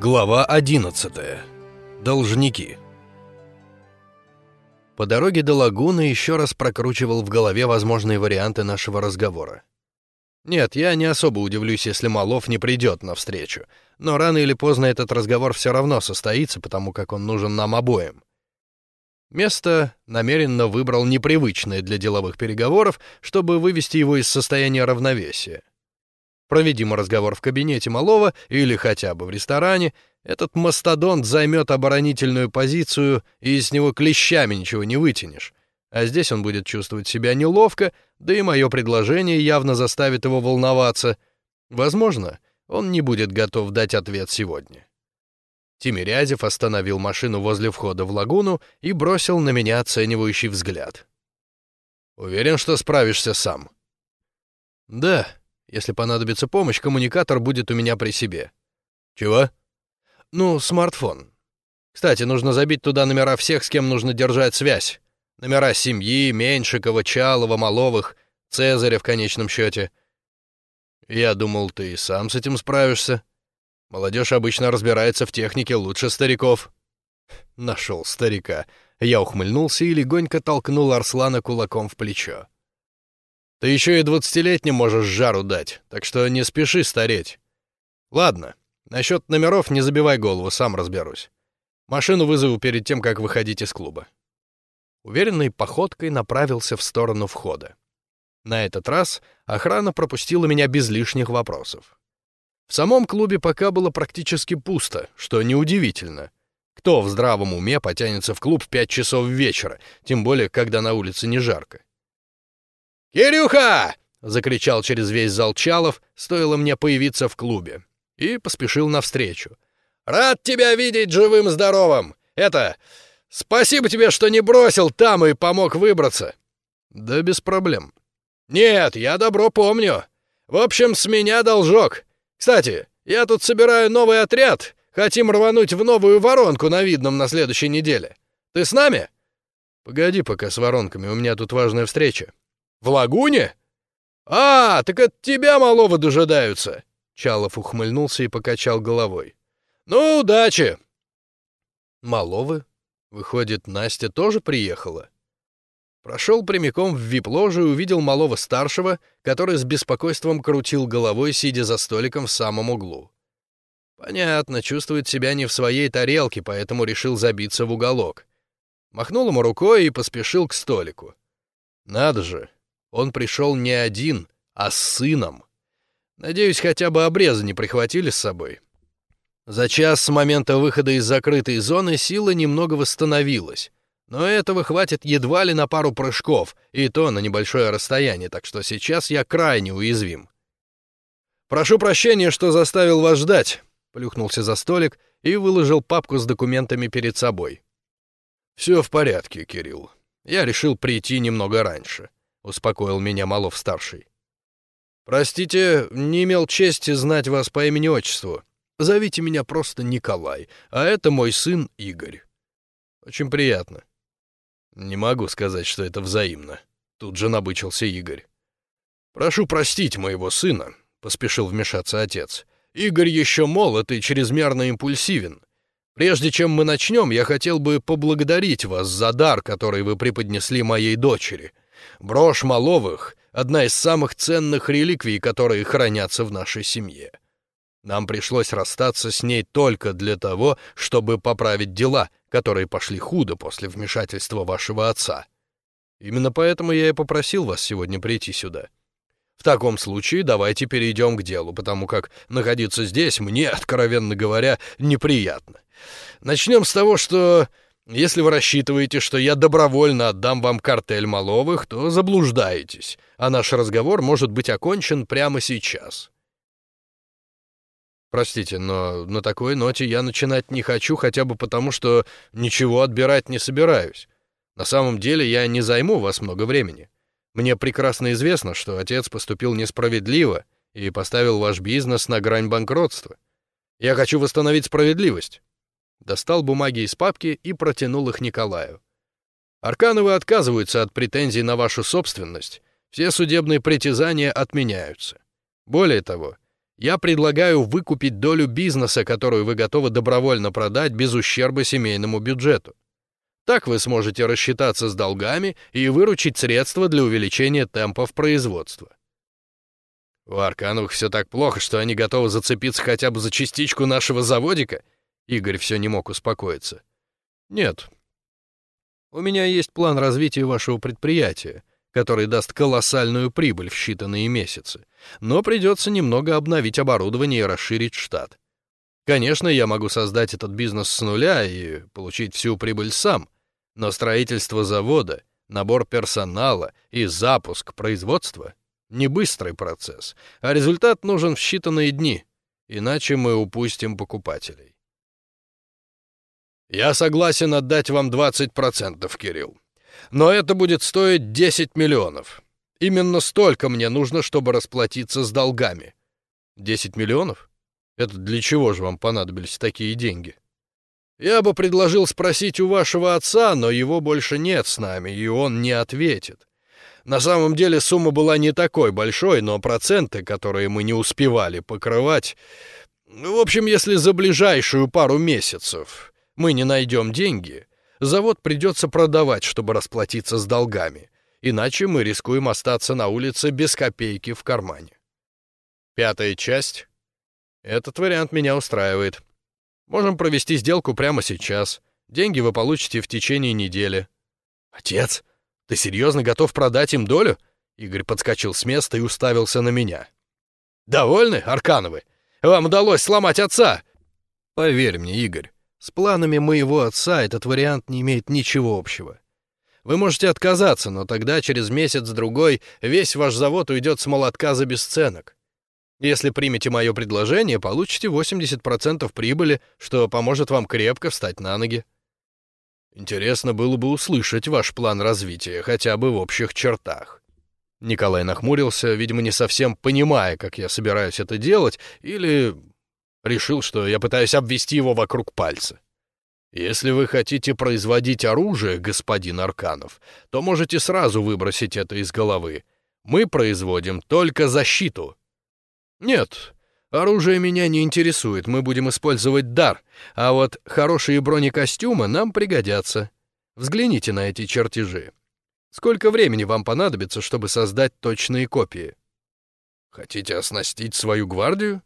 Глава 11. Должники. По дороге до лагуны еще раз прокручивал в голове возможные варианты нашего разговора. Нет, я не особо удивлюсь, если Малов не придет навстречу, но рано или поздно этот разговор все равно состоится, потому как он нужен нам обоим. Место намеренно выбрал непривычное для деловых переговоров, чтобы вывести его из состояния равновесия. Проведим разговор в кабинете Малова или хотя бы в ресторане, этот мастодонт займет оборонительную позицию, и с него клещами ничего не вытянешь. А здесь он будет чувствовать себя неловко, да и мое предложение явно заставит его волноваться. Возможно, он не будет готов дать ответ сегодня. Тимирязев остановил машину возле входа в лагуну и бросил на меня оценивающий взгляд. «Уверен, что справишься сам?» «Да», если понадобится помощь, коммуникатор будет у меня при себе. Чего? Ну, смартфон. Кстати, нужно забить туда номера всех, с кем нужно держать связь. Номера семьи, Меньшикова, Чалова, Маловых, Цезаря в конечном счете. Я думал, ты и сам с этим справишься. Молодежь обычно разбирается в технике лучше стариков. Нашел старика. Я ухмыльнулся и легонько толкнул Арслана кулаком в плечо. Ты еще и двадцатилетним можешь жару дать, так что не спеши стареть. Ладно, насчет номеров не забивай голову, сам разберусь. Машину вызову перед тем, как выходить из клуба. Уверенной походкой направился в сторону входа. На этот раз охрана пропустила меня без лишних вопросов. В самом клубе пока было практически пусто, что неудивительно. Кто в здравом уме потянется в клуб в пять часов вечера, тем более, когда на улице не жарко? «Кирюха!» — закричал через весь зал Чалов, стоило мне появиться в клубе, и поспешил навстречу. «Рад тебя видеть живым-здоровым! Это... Спасибо тебе, что не бросил там и помог выбраться!» «Да без проблем». «Нет, я добро помню. В общем, с меня должок. Кстати, я тут собираю новый отряд. Хотим рвануть в новую воронку на видном на следующей неделе. Ты с нами?» «Погоди пока с воронками, у меня тут важная встреча». В лагуне? А, так от тебя малого дожидаются. Чалов ухмыльнулся и покачал головой. Ну, удачи. Маловы? Выходит, Настя тоже приехала? Прошел прямиком в вип-ложу и увидел малого старшего, который с беспокойством крутил головой, сидя за столиком в самом углу. Понятно, чувствует себя не в своей тарелке, поэтому решил забиться в уголок. Махнул ему рукой и поспешил к столику. Надо же, он пришел не один, а с сыном. Надеюсь, хотя бы обрезы не прихватили с собой. За час с момента выхода из закрытой зоны сила немного восстановилась. Но этого хватит едва ли на пару прыжков, и то на небольшое расстояние, так что сейчас я крайне уязвим. «Прошу прощения, что заставил вас ждать», — плюхнулся за столик и выложил папку с документами перед собой. «Все в порядке, Кирилл. Я решил прийти немного раньше успокоил меня Малов-старший. «Простите, не имел чести знать вас по имени-отчеству. Зовите меня просто Николай, а это мой сын Игорь. Очень приятно». «Не могу сказать, что это взаимно», — тут же набычился Игорь. «Прошу простить моего сына», — поспешил вмешаться отец. «Игорь еще молод и чрезмерно импульсивен. Прежде чем мы начнем, я хотел бы поблагодарить вас за дар, который вы преподнесли моей дочери. Брошь Маловых — одна из самых ценных реликвий, которые хранятся в нашей семье. Нам пришлось расстаться с ней только для того, чтобы поправить дела, которые пошли худо после вмешательства вашего отца. Именно поэтому я и попросил вас сегодня прийти сюда. В таком случае давайте перейдем к делу, потому как находиться здесь мне, откровенно говоря, неприятно. Начнем с того, что если вы рассчитываете, что я добровольно отдам вам картель Маловых, то заблуждаетесь, а наш разговор может быть окончен прямо сейчас. Простите, но на такой ноте я начинать не хочу, хотя бы потому, что ничего отбирать не собираюсь. На самом деле я не займу вас много времени. Мне прекрасно известно, что отец поступил несправедливо и поставил ваш бизнес на грань банкротства. Я хочу восстановить справедливость достал бумаги из папки и протянул их Николаю. Аркановы отказываются от претензий на вашу собственность, все судебные притязания отменяются. Более того, Я предлагаю выкупить долю бизнеса, которую вы готовы добровольно продать без ущерба семейному бюджету. Так вы сможете рассчитаться с долгами и выручить средства для увеличения темпов производства. У Аркановых все так плохо, что они готовы зацепиться хотя бы за частичку нашего заводика? Игорь все не мог успокоиться. Нет. У меня есть план развития вашего предприятия, который даст колоссальную прибыль в считанные месяцы, но придется немного обновить оборудование и расширить штат. Конечно, я могу создать этот бизнес с нуля и получить всю прибыль сам, но строительство завода, набор персонала и запуск производства — не быстрый процесс, а результат нужен в считанные дни, иначе мы упустим покупателей. Я согласен отдать вам 20%, Кирилл. Но это будет стоить 10 миллионов. Именно столько мне нужно, чтобы расплатиться с долгами. 10 миллионов? Это для чего же вам понадобились такие деньги? Я бы предложил спросить у вашего отца, но его больше нет с нами, и он не ответит. На самом деле сумма была не такой большой, но проценты, которые мы не успевали покрывать... В общем, если за ближайшую пару месяцев мы не найдем деньги, завод придется продавать, чтобы расплатиться с долгами, иначе мы рискуем остаться на улице без копейки в кармане. Пятая часть. Этот вариант меня устраивает. Можем провести сделку прямо сейчас. Деньги вы получите в течение недели». «Отец, ты серьезно готов продать им долю?» Игорь подскочил с места и уставился на меня. «Довольны, Аркановы? Вам удалось сломать отца!» «Поверь мне, Игорь, с планами моего отца этот вариант не имеет ничего общего. Вы можете отказаться, но тогда через месяц-другой весь ваш завод уйдет с молотка за бесценок. Если примете мое предложение, получите 80% прибыли, что поможет вам крепко встать на ноги. Интересно было бы услышать ваш план развития, хотя бы в общих чертах. Николай нахмурился, видимо, не совсем понимая, как я собираюсь это делать, или решил, что я пытаюсь обвести его вокруг пальца. Если вы хотите производить оружие, господин Арканов, то можете сразу выбросить это из головы. Мы производим только защиту. «Нет, оружие меня не интересует, мы будем использовать дар, а вот хорошие бронекостюмы нам пригодятся. Взгляните на эти чертежи. Сколько времени вам понадобится, чтобы создать точные копии?» «Хотите оснастить свою гвардию?»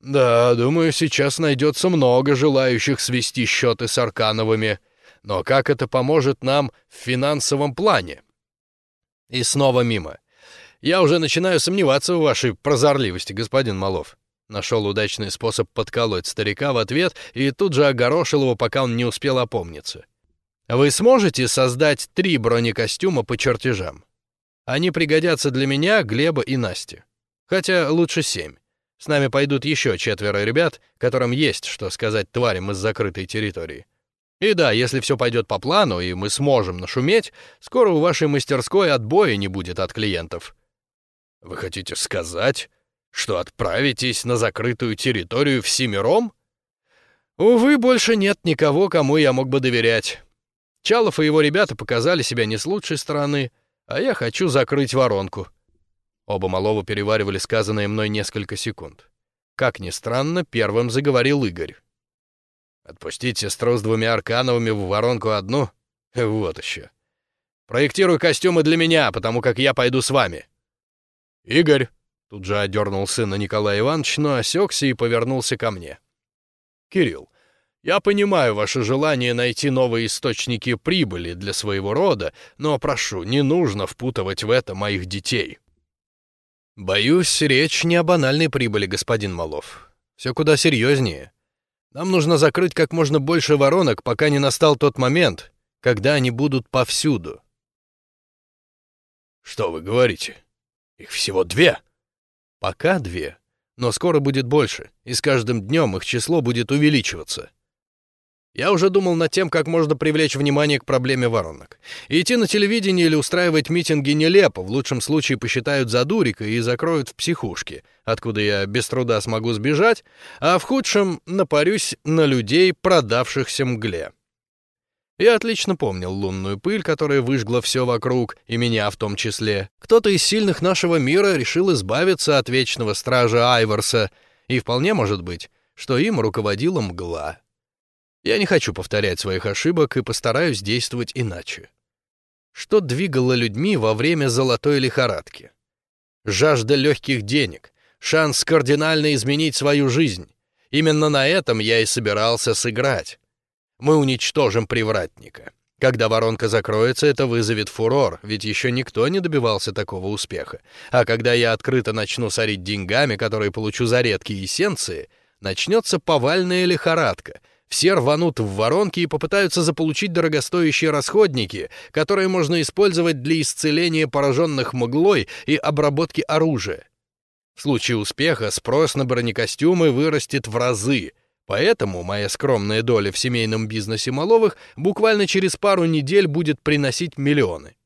«Да, думаю, сейчас найдется много желающих свести счеты с Аркановыми. Но как это поможет нам в финансовом плане?» И снова мимо. Я уже начинаю сомневаться в вашей прозорливости, господин Малов. Нашел удачный способ подколоть старика в ответ и тут же огорошил его, пока он не успел опомниться. Вы сможете создать три бронекостюма по чертежам? Они пригодятся для меня, Глеба и Насти. Хотя лучше семь. С нами пойдут еще четверо ребят, которым есть что сказать тварям из закрытой территории. И да, если все пойдет по плану, и мы сможем нашуметь, скоро у вашей мастерской отбоя не будет от клиентов. Вы хотите сказать, что отправитесь на закрытую территорию всемиром? Увы, больше нет никого, кому я мог бы доверять. Чалов и его ребята показали себя не с лучшей стороны, а я хочу закрыть воронку. Оба малого переваривали сказанное мной несколько секунд. Как ни странно, первым заговорил Игорь. «Отпустить сестру с двумя Аркановыми в воронку одну? Вот еще. Проектируй костюмы для меня, потому как я пойду с вами. «Игорь!» — тут же одернул сына Николай Иванович, но осекся и повернулся ко мне. «Кирилл, я понимаю ваше желание найти новые источники прибыли для своего рода, но прошу, не нужно впутывать в это моих детей». «Боюсь, речь не о банальной прибыли, господин Малов. Все куда серьезнее. Нам нужно закрыть как можно больше воронок, пока не настал тот момент, когда они будут повсюду». «Что вы говорите?» Их всего две. Пока две, но скоро будет больше, и с каждым днем их число будет увеличиваться. Я уже думал над тем, как можно привлечь внимание к проблеме воронок. Идти на телевидение или устраивать митинги нелепо, в лучшем случае посчитают за дурика и закроют в психушке, откуда я без труда смогу сбежать, а в худшем напарюсь на людей, продавшихся мгле. Я отлично помнил лунную пыль, которая выжгла все вокруг, и меня в том числе. Кто-то из сильных нашего мира решил избавиться от вечного стража Айворса, и вполне может быть, что им руководила мгла. Я не хочу повторять своих ошибок и постараюсь действовать иначе. Что двигало людьми во время золотой лихорадки? Жажда легких денег, шанс кардинально изменить свою жизнь. Именно на этом я и собирался сыграть. Мы уничтожим привратника. Когда воронка закроется, это вызовет фурор, ведь еще никто не добивался такого успеха. А когда я открыто начну сорить деньгами, которые получу за редкие эссенции, начнется повальная лихорадка. Все рванут в воронки и попытаются заполучить дорогостоящие расходники, которые можно использовать для исцеления пораженных мглой и обработки оружия. В случае успеха спрос на бронекостюмы вырастет в разы — Поэтому моя скромная доля в семейном бизнесе Маловых буквально через пару недель будет приносить миллионы.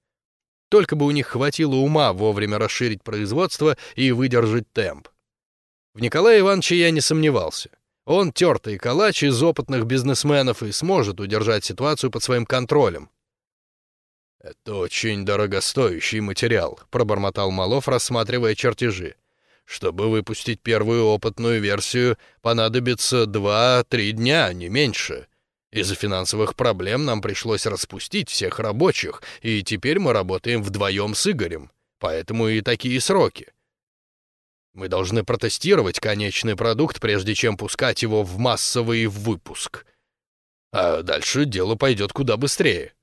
Только бы у них хватило ума вовремя расширить производство и выдержать темп. В Николае Ивановиче я не сомневался. Он тертый калач из опытных бизнесменов и сможет удержать ситуацию под своим контролем. «Это очень дорогостоящий материал», — пробормотал Малов, рассматривая чертежи. Чтобы выпустить первую опытную версию, понадобится 2-3 дня, не меньше. Из-за финансовых проблем нам пришлось распустить всех рабочих, и теперь мы работаем вдвоем с Игорем, поэтому и такие сроки. Мы должны протестировать конечный продукт, прежде чем пускать его в массовый выпуск. А дальше дело пойдет куда быстрее.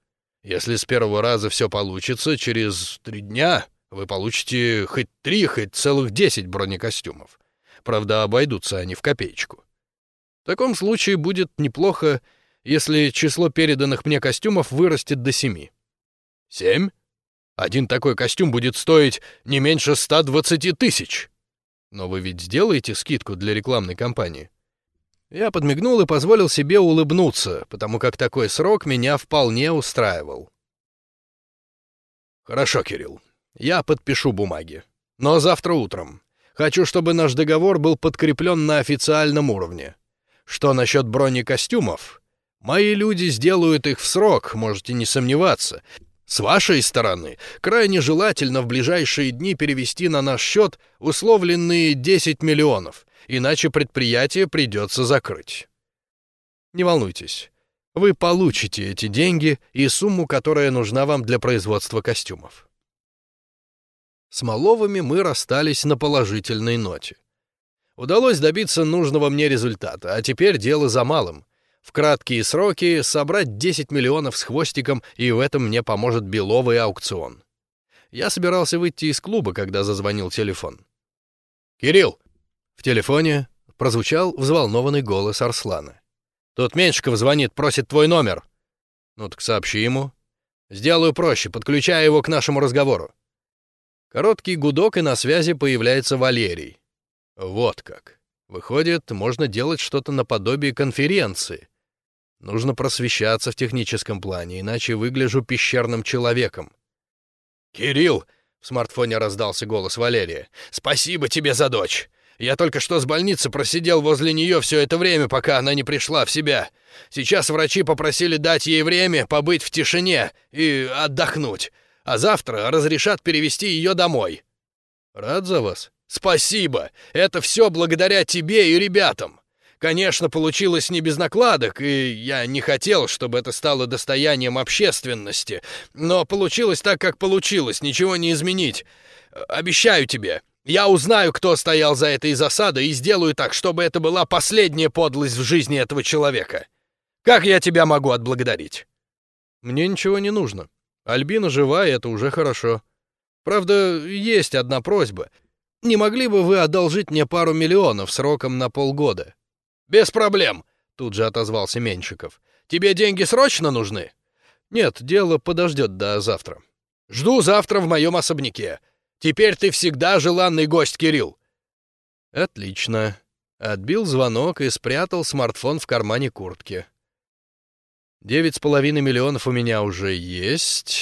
Если с первого раза все получится, через три дня вы получите хоть три, хоть целых десять бронекостюмов. Правда, обойдутся они в копеечку. В таком случае будет неплохо, если число переданных мне костюмов вырастет до семи. Семь? Один такой костюм будет стоить не меньше 120 тысяч. Но вы ведь сделаете скидку для рекламной кампании? Я подмигнул и позволил себе улыбнуться, потому как такой срок меня вполне устраивал. Хорошо, Кирилл. Я подпишу бумаги. Но завтра утром. Хочу, чтобы наш договор был подкреплен на официальном уровне. Что насчет бронекостюмов? Мои люди сделают их в срок, можете не сомневаться. С вашей стороны, крайне желательно в ближайшие дни перевести на наш счет условленные 10 миллионов, иначе предприятие придется закрыть. Не волнуйтесь, вы получите эти деньги и сумму, которая нужна вам для производства костюмов. С Маловыми мы расстались на положительной ноте. Удалось добиться нужного мне результата, а теперь дело за малым. В краткие сроки собрать 10 миллионов с хвостиком, и в этом мне поможет беловый аукцион. Я собирался выйти из клуба, когда зазвонил телефон. «Кирилл!» В телефоне прозвучал взволнованный голос Арслана. «Тут Меньшиков звонит, просит твой номер». «Ну так сообщи ему». «Сделаю проще, подключаю его к нашему разговору». Короткий гудок, и на связи появляется Валерий. Вот как. Выходит, можно делать что-то наподобие конференции. Нужно просвещаться в техническом плане, иначе выгляжу пещерным человеком. «Кирилл!» — в смартфоне раздался голос Валерия. «Спасибо тебе за дочь! Я только что с больницы просидел возле нее все это время, пока она не пришла в себя. Сейчас врачи попросили дать ей время побыть в тишине и отдохнуть а завтра разрешат перевести ее домой. Рад за вас. Спасибо. Это все благодаря тебе и ребятам. Конечно, получилось не без накладок, и я не хотел, чтобы это стало достоянием общественности, но получилось так, как получилось, ничего не изменить. Обещаю тебе, я узнаю, кто стоял за этой засадой, и сделаю так, чтобы это была последняя подлость в жизни этого человека. Как я тебя могу отблагодарить? Мне ничего не нужно. Альбина жива, и это уже хорошо. Правда, есть одна просьба. Не могли бы вы одолжить мне пару миллионов сроком на полгода? Без проблем, тут же отозвался Меньшиков. Тебе деньги срочно нужны? Нет, дело подождет до завтра. Жду завтра в моем особняке. Теперь ты всегда желанный гость, Кирилл. Отлично. Отбил звонок и спрятал смартфон в кармане куртки. Девять с половиной миллионов у меня уже есть.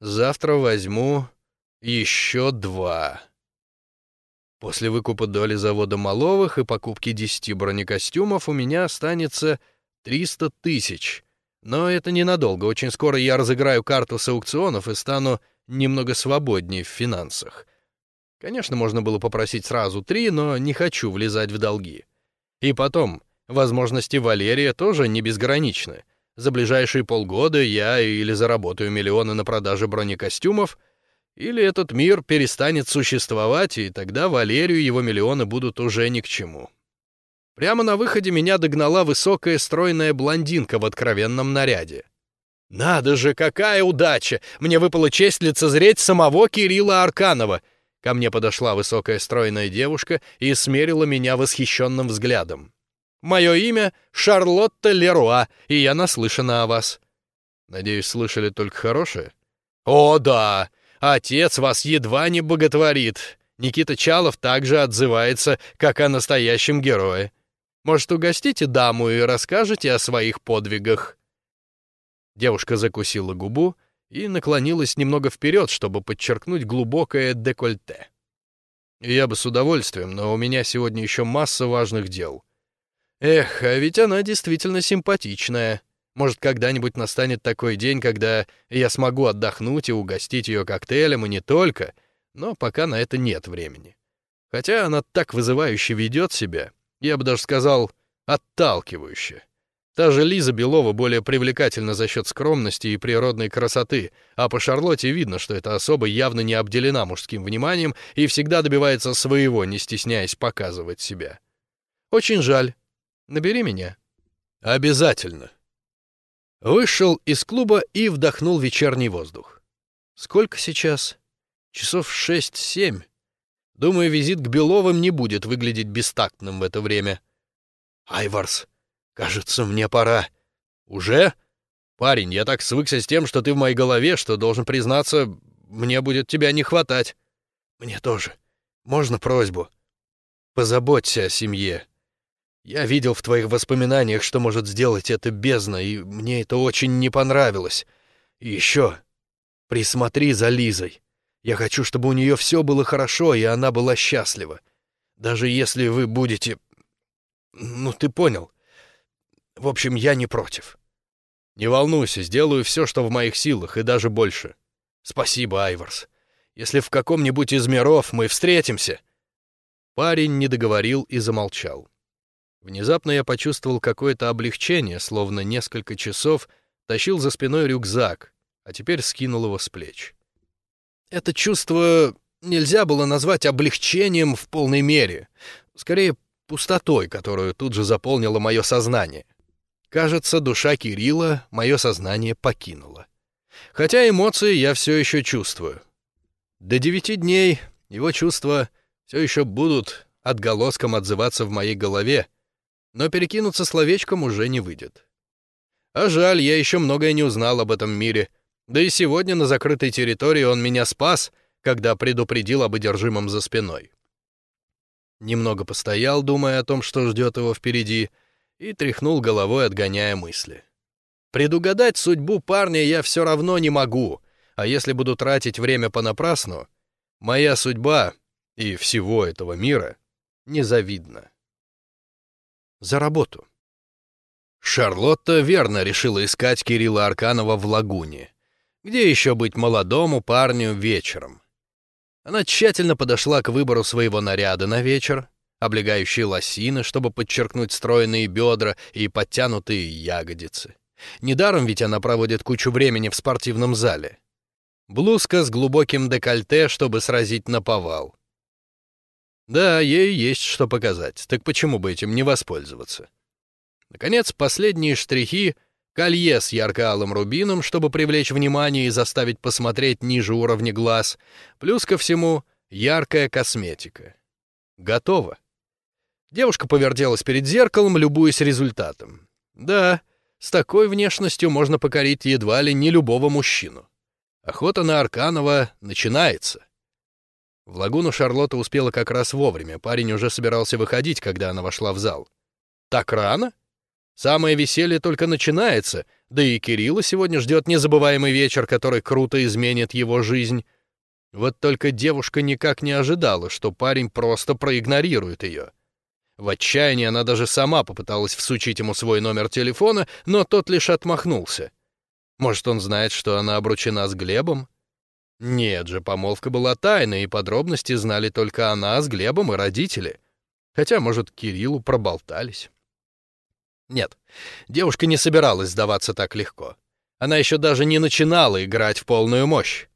Завтра возьму еще два. После выкупа доли завода Маловых и покупки десяти бронекостюмов у меня останется триста тысяч. Но это ненадолго, очень скоро я разыграю карту с аукционов и стану немного свободнее в финансах. Конечно, можно было попросить сразу три, но не хочу влезать в долги. И потом, возможности Валерия тоже не безграничны. За ближайшие полгода я или заработаю миллионы на продаже бронекостюмов, или этот мир перестанет существовать, и тогда Валерию его миллионы будут уже ни к чему. Прямо на выходе меня догнала высокая стройная блондинка в откровенном наряде. «Надо же, какая удача! Мне выпала честь лицезреть самого Кирилла Арканова!» Ко мне подошла высокая стройная девушка и смерила меня восхищенным взглядом. «Мое имя Шарлотта Леруа, и я наслышана о вас». «Надеюсь, слышали только хорошее?» «О, да! Отец вас едва не боготворит. Никита Чалов также отзывается, как о настоящем герое. Может, угостите даму и расскажете о своих подвигах?» Девушка закусила губу и наклонилась немного вперед, чтобы подчеркнуть глубокое декольте. «Я бы с удовольствием, но у меня сегодня еще масса важных дел. Эх, а ведь она действительно симпатичная. Может, когда-нибудь настанет такой день, когда я смогу отдохнуть и угостить ее коктейлем, и не только, но пока на это нет времени. Хотя она так вызывающе ведет себя, я бы даже сказал, отталкивающе. Та же Лиза Белова более привлекательна за счет скромности и природной красоты, а по Шарлотте видно, что эта особа явно не обделена мужским вниманием и всегда добивается своего, не стесняясь показывать себя. Очень жаль. Набери меня. Обязательно. Вышел из клуба и вдохнул вечерний воздух. Сколько сейчас? Часов шесть-семь. Думаю, визит к Беловым не будет выглядеть бестактным в это время. Айварс, кажется, мне пора. Уже? Парень, я так свыкся с тем, что ты в моей голове, что, должен признаться, мне будет тебя не хватать. Мне тоже. Можно просьбу? Позаботься о семье. Я видел в твоих воспоминаниях, что может сделать это бездна, и мне это очень не понравилось. И еще присмотри за Лизой. Я хочу, чтобы у нее все было хорошо, и она была счастлива. Даже если вы будете... Ну, ты понял. В общем, я не против. Не волнуйся, сделаю все, что в моих силах, и даже больше. Спасибо, Айварс. Если в каком-нибудь из миров мы встретимся... Парень не договорил и замолчал. Внезапно я почувствовал какое-то облегчение, словно несколько часов тащил за спиной рюкзак, а теперь скинул его с плеч. Это чувство нельзя было назвать облегчением в полной мере. Скорее, пустотой, которую тут же заполнило мое сознание. Кажется, душа Кирилла мое сознание покинула. Хотя эмоции я все еще чувствую. До девяти дней его чувства все еще будут отголоском отзываться в моей голове, но перекинуться словечком уже не выйдет. А жаль, я еще многое не узнал об этом мире, да и сегодня на закрытой территории он меня спас, когда предупредил об одержимом за спиной. Немного постоял, думая о том, что ждет его впереди, и тряхнул головой, отгоняя мысли. Предугадать судьбу парня я все равно не могу, а если буду тратить время понапрасну, моя судьба и всего этого мира незавидна. За работу. Шарлотта верно решила искать Кирилла Арканова в лагуне. Где еще быть молодому парню вечером? Она тщательно подошла к выбору своего наряда на вечер, облегающие лосины, чтобы подчеркнуть стройные бедра и подтянутые ягодицы. Недаром ведь она проводит кучу времени в спортивном зале. Блузка с глубоким декольте, чтобы сразить на повал. Да, ей есть что показать, так почему бы этим не воспользоваться? Наконец, последние штрихи — колье с ярко-алым рубином, чтобы привлечь внимание и заставить посмотреть ниже уровня глаз, плюс ко всему яркая косметика. Готово. Девушка повертелась перед зеркалом, любуясь результатом. Да, с такой внешностью можно покорить едва ли не любого мужчину. Охота на Арканова начинается. В лагуну Шарлотта успела как раз вовремя, парень уже собирался выходить, когда она вошла в зал. «Так рано?» Самое веселье только начинается, да и Кирилла сегодня ждет незабываемый вечер, который круто изменит его жизнь. Вот только девушка никак не ожидала, что парень просто проигнорирует ее. В отчаянии она даже сама попыталась всучить ему свой номер телефона, но тот лишь отмахнулся. Может, он знает, что она обручена с Глебом? Нет же, помолвка была тайной, и подробности знали только она с Глебом и родители. Хотя, может, Кириллу проболтались. Нет, девушка не собиралась сдаваться так легко. Она еще даже не начинала играть в полную мощь.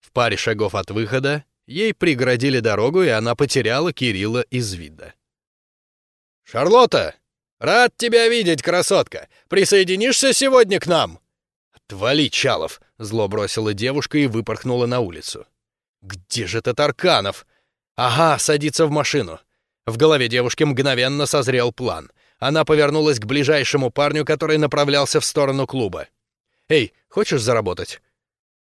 В паре шагов от выхода ей преградили дорогу, и она потеряла Кирилла из вида. «Шарлотта! Рад тебя видеть, красотка! Присоединишься сегодня к нам?» «Отвали, Чалов!» — зло бросила девушка и выпорхнула на улицу. «Где же этот Арканов?» «Ага, садится в машину». В голове девушки мгновенно созрел план. Она повернулась к ближайшему парню, который направлялся в сторону клуба. «Эй, хочешь заработать?»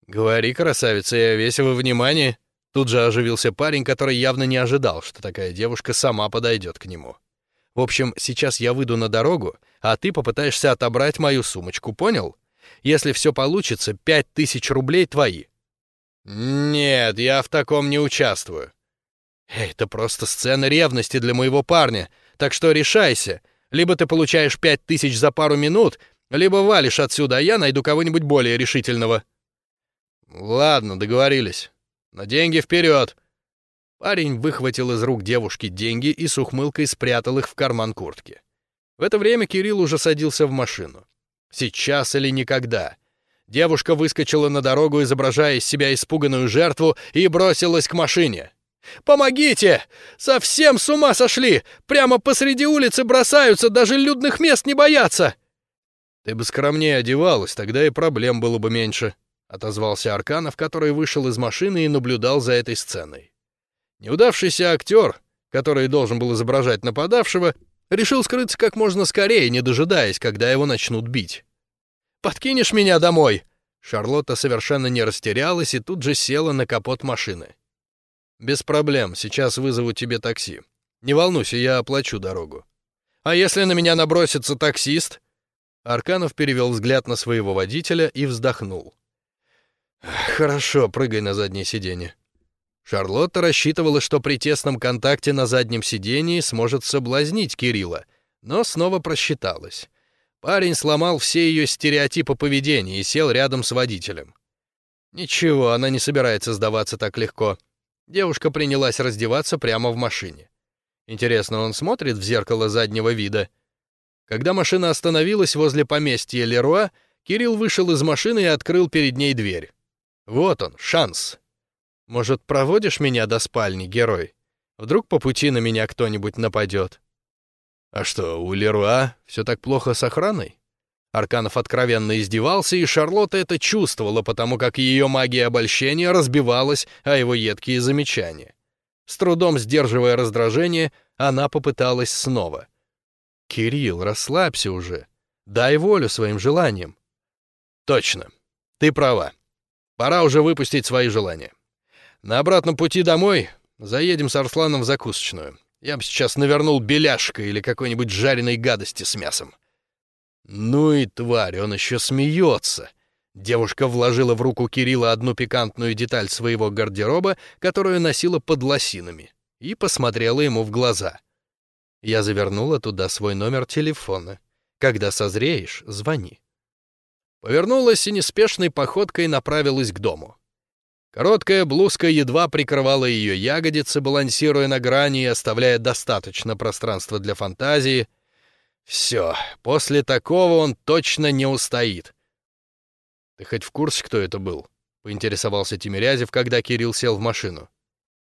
«Говори, красавица, я весь во внимании». Тут же оживился парень, который явно не ожидал, что такая девушка сама подойдет к нему. В общем, сейчас я выйду на дорогу, а ты попытаешься отобрать мою сумочку, понял? Если все получится, пять тысяч рублей твои. Нет, я в таком не участвую. Это просто сцена ревности для моего парня, так что решайся. Либо ты получаешь пять тысяч за пару минут, либо валишь отсюда, а я найду кого-нибудь более решительного. Ладно, договорились. На деньги вперед. Парень выхватил из рук девушки деньги и с ухмылкой спрятал их в карман куртки. В это время Кирилл уже садился в машину. Сейчас или никогда. Девушка выскочила на дорогу, изображая из себя испуганную жертву, и бросилась к машине. «Помогите! Совсем с ума сошли! Прямо посреди улицы бросаются, даже людных мест не боятся!» «Ты бы скромнее одевалась, тогда и проблем было бы меньше», — отозвался Арканов, который вышел из машины и наблюдал за этой сценой. Неудавшийся актер, который должен был изображать нападавшего, решил скрыться как можно скорее, не дожидаясь, когда его начнут бить. «Подкинешь меня домой?» Шарлотта совершенно не растерялась и тут же села на капот машины. «Без проблем, сейчас вызову тебе такси. Не волнуйся, я оплачу дорогу». «А если на меня набросится таксист?» Арканов перевел взгляд на своего водителя и вздохнул. «Хорошо, прыгай на заднее сиденье». Шарлотта рассчитывала, что при тесном контакте на заднем сидении сможет соблазнить Кирилла, но снова просчиталась. Парень сломал все ее стереотипы поведения и сел рядом с водителем. Ничего, она не собирается сдаваться так легко. Девушка принялась раздеваться прямо в машине. Интересно, он смотрит в зеркало заднего вида? Когда машина остановилась возле поместья Леруа, Кирилл вышел из машины и открыл перед ней дверь. Вот он, шанс. Может, проводишь меня до спальни, герой? Вдруг по пути на меня кто-нибудь нападет? А что, у Леруа все так плохо с охраной? Арканов откровенно издевался, и Шарлотта это чувствовала, потому как ее магия обольщения разбивалась о его едкие замечания. С трудом сдерживая раздражение, она попыталась снова. «Кирилл, расслабься уже. Дай волю своим желаниям». «Точно. Ты права. Пора уже выпустить свои желания. На обратном пути домой заедем с Арсланом в закусочную. Я бы сейчас навернул беляшка или какой-нибудь жареной гадости с мясом. Ну и тварь, он еще смеется. Девушка вложила в руку Кирилла одну пикантную деталь своего гардероба, которую носила под лосинами, и посмотрела ему в глаза. Я завернула туда свой номер телефона. Когда созреешь, звони. Повернулась и неспешной походкой направилась к дому. Короткая блузка едва прикрывала ее ягодицы, балансируя на грани и оставляя достаточно пространства для фантазии. Все, после такого он точно не устоит. «Ты хоть в курсе, кто это был?» — поинтересовался Тимирязев, когда Кирилл сел в машину.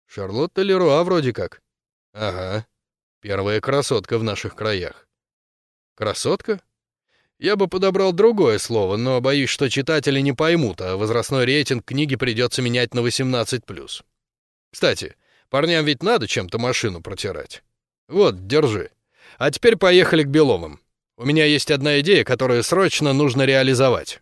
«Шарлотта Леруа вроде как». «Ага, первая красотка в наших краях». «Красотка?» Я бы подобрал другое слово, но боюсь, что читатели не поймут, а возрастной рейтинг книги придется менять на 18+. Кстати, парням ведь надо чем-то машину протирать. Вот, держи. А теперь поехали к Беловым. У меня есть одна идея, которую срочно нужно реализовать.